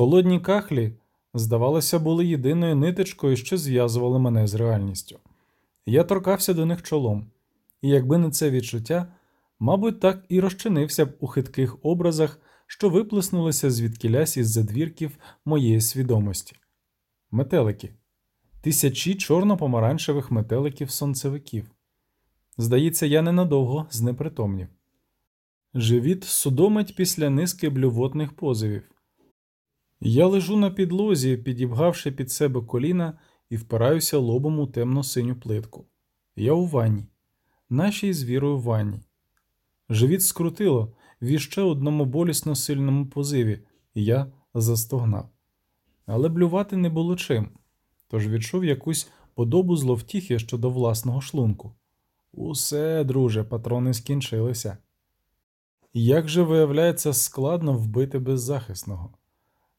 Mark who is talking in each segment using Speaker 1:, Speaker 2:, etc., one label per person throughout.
Speaker 1: Холодні кахлі, здавалося, були єдиною ниточкою, що зв'язували мене з реальністю. Я торкався до них чолом, і якби не це відчуття, мабуть, так і розчинився б у хитких образах, що виплеснулися звідкілясь із задвірків моєї свідомості. Метелики, тисячі чорно-помаранчевих метеликів-сонцевиків. Здається, я ненадовго знепритомнів. Живіт судомить після низки блювотних позивів. Я лежу на підлозі, підібгавши під себе коліна і впираюся лобом у темно-синю плитку. Я у ванні, нашій з вірою ванні. Живіт скрутило в іще одному болісно сильному позиві, і я застогнав. Але блювати не було чим, тож відчув якусь подобу зловтіхи щодо власного шлунку. Усе, друже, патрони скінчилися. Як же виявляється, складно вбити беззахисного?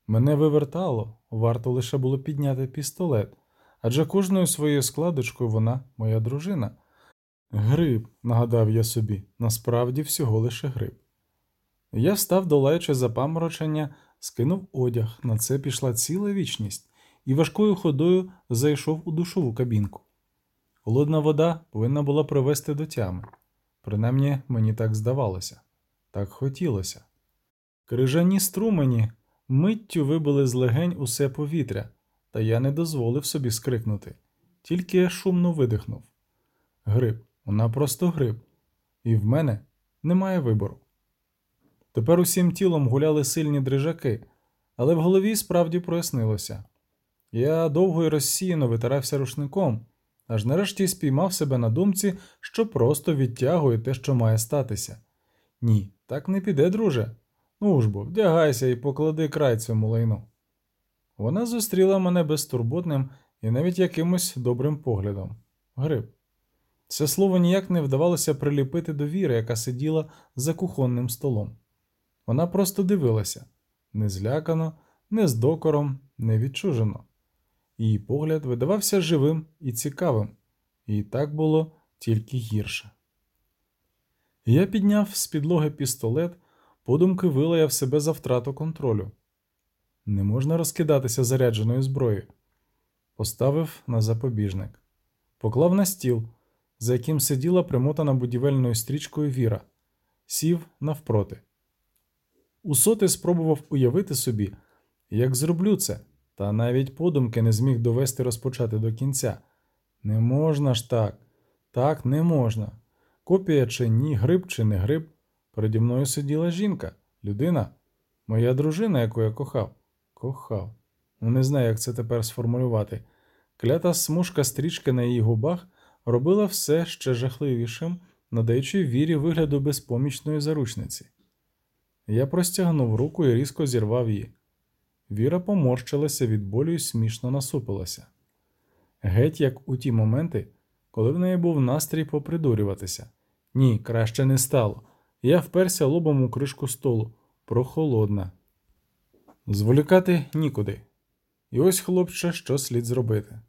Speaker 1: Мене вивертало, варто лише було підняти пістолет, адже кожною своєю складочкою вона моя дружина. Гриб, нагадав я собі, насправді всього лише гриб. Я став, долаючи запаморочення, скинув одяг, на це пішла ціла вічність, і важкою ходою зайшов у душову кабінку. Холодна вода повинна була привести до тями, принаймні мені так здавалося, так хотілося. Крижані струмені миттю вибили з легень усе повітря, та я не дозволив собі скрикнути, тільки я шумно видихнув. Гриб, вона просто гриб, і в мене немає вибору. Тепер усім тілом гуляли сильні дрижаки, але в голові справді прояснилося. Я довго і розсіяно витирався рушником, аж нарешті спіймав себе на думці, що просто відтягує те, що має статися. Ні, так не піде, друже. Ну ж бо, вдягайся і поклади край цьому лайну. Вона зустріла мене безтурботним і навіть якимось добрим поглядом. Гриб. Це слово ніяк не вдавалося приліпити до віри, яка сиділа за кухонним столом. Вона просто дивилася не злякано, не з докором, не відчужено. Її погляд видавався живим і цікавим, і так було тільки гірше. Я підняв з підлоги пістолет, подумки вилаяв себе за втрату контролю. Не можна розкидатися зарядженою зброєю. Поставив на запобіжник, поклав на стіл, за яким сиділа примотана будівельною стрічкою Віра, сів навпроти. Усоти спробував уявити собі, як зроблю це, та навіть подумки не зміг довести розпочати до кінця. Не можна ж так, так не можна. Копія чи ні, гриб чи не гриб. Переді мною сиділа жінка, людина, моя дружина, яку я кохав. Кохав. Ну, не знаю, як це тепер сформулювати. Клята смужка стрічки на її губах робила все ще жахливішим, надаючи вірі вигляду безпомічної заручниці. Я простягнув руку і різко зірвав її. Віра поморщилася від болю і смішно насупилася. Геть як у ті моменти, коли в неї був настрій попридурюватися. Ні, краще не стало. Я вперся лобом у кришку столу, прохолодна. Зволікати нікуди. І ось, хлопче, що слід зробити.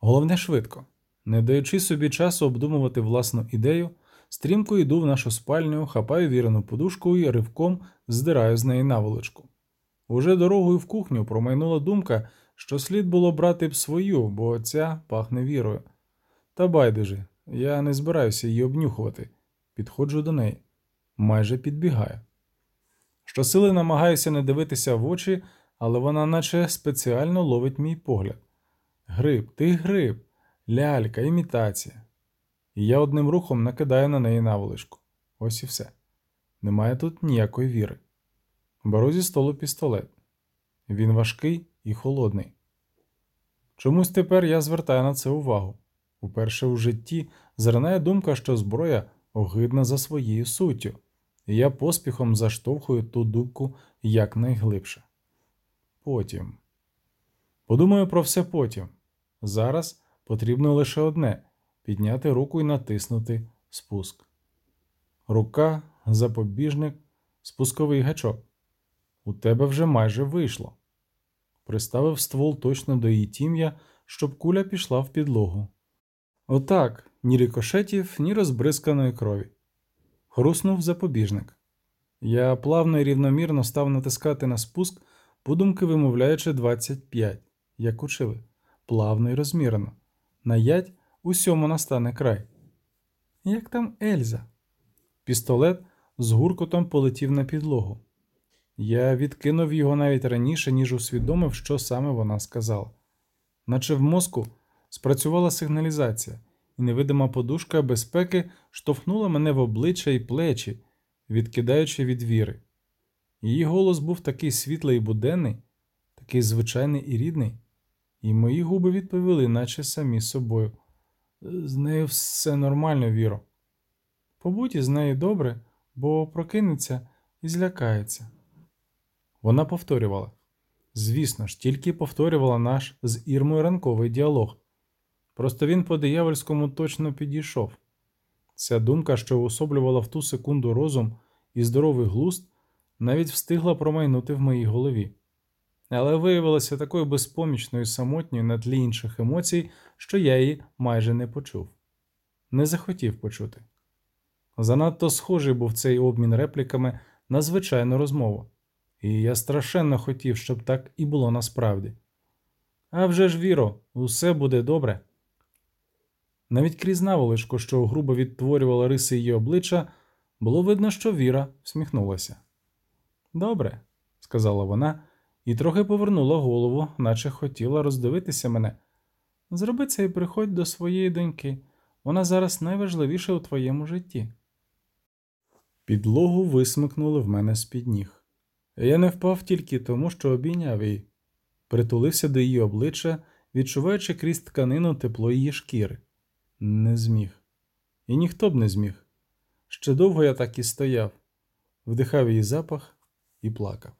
Speaker 1: Головне швидко, не даючи собі часу обдумувати власну ідею, стрімко йду в нашу спальню, хапаю вірену подушку і ривком здираю з неї наволочку. Уже дорогою в кухню промайнула думка, що слід було брати б свою, бо ця пахне вірою. Та байдуже, я не збираюся її обнюхувати. Підходжу до неї, майже підбігаю. Щосили намагаюся не дивитися в очі, але вона наче спеціально ловить мій погляд. Гриб, ти гриб, лялька, імітація. І я одним рухом накидаю на неї наволочку. Ось і все. Немає тут ніякої віри. Беру зі столу пістолет. Він важкий і холодний. Чомусь тепер я звертаю на це увагу. Уперше в житті зринає думка, що зброя огидна за своєю суттю, я поспіхом заштовхую ту думку якнайглибше. Потім. Подумаю про все потім. Зараз потрібно лише одне підняти руку і натиснути спуск. Рука, запобіжник, спусковий гачок. У тебе вже майже вийшло. Приставив ствол точно до її тім'я, щоб куля пішла в підлогу. Отак, ні рикошетів, ні розбризканої крові. Хруснув запобіжник. Я плавно і рівномірно став натискати на спуск, подумки вимовляючи 25, як учили, плавно і розмірено. На ять усьому настане край. Як там Ельза? Пістолет з гуркотом полетів на підлогу. Я відкинув його навіть раніше, ніж усвідомив, що саме вона сказала. Наче в мозку спрацювала сигналізація, і невидима подушка безпеки штовхнула мене в обличчя і плечі, відкидаючи від віри. Її голос був такий світлий і буденний, такий звичайний і рідний, і мої губи відповіли, наче самі собою. З нею все нормально, Віро. Побудь із нею добре, бо прокинеться і злякається. Вона повторювала. Звісно ж, тільки повторювала наш з Ірмою ранковий діалог. Просто він по диявольському точно підійшов. Ця думка, що уособлювала в ту секунду розум і здоровий глузд, навіть встигла промайнути в моїй голові. Але виявилася такою безпомічною і самотньою на тлі інших емоцій, що я її майже не почув, не захотів почути. Занадто схожий був цей обмін репліками на звичайну розмову, і я страшенно хотів, щоб так і було насправді. А вже ж, Віро, усе буде добре. Навіть крізь наволочку, що грубо відтворювала риси її обличчя, було видно, що Віра всміхнулася. Добре, сказала вона і трохи повернула голову, наче хотіла роздивитися мене. Зроби це і приходь до своєї доньки. Вона зараз найважливіша у твоєму житті. Підлогу висмикнули в мене з-під ніг. Я не впав тільки тому, що обійняв її, притулився до її обличчя, відчуваючи крізь тканину тепло її шкіри. Не зміг. І ніхто б не зміг. Ще довго я так і стояв, вдихав її запах і плакав.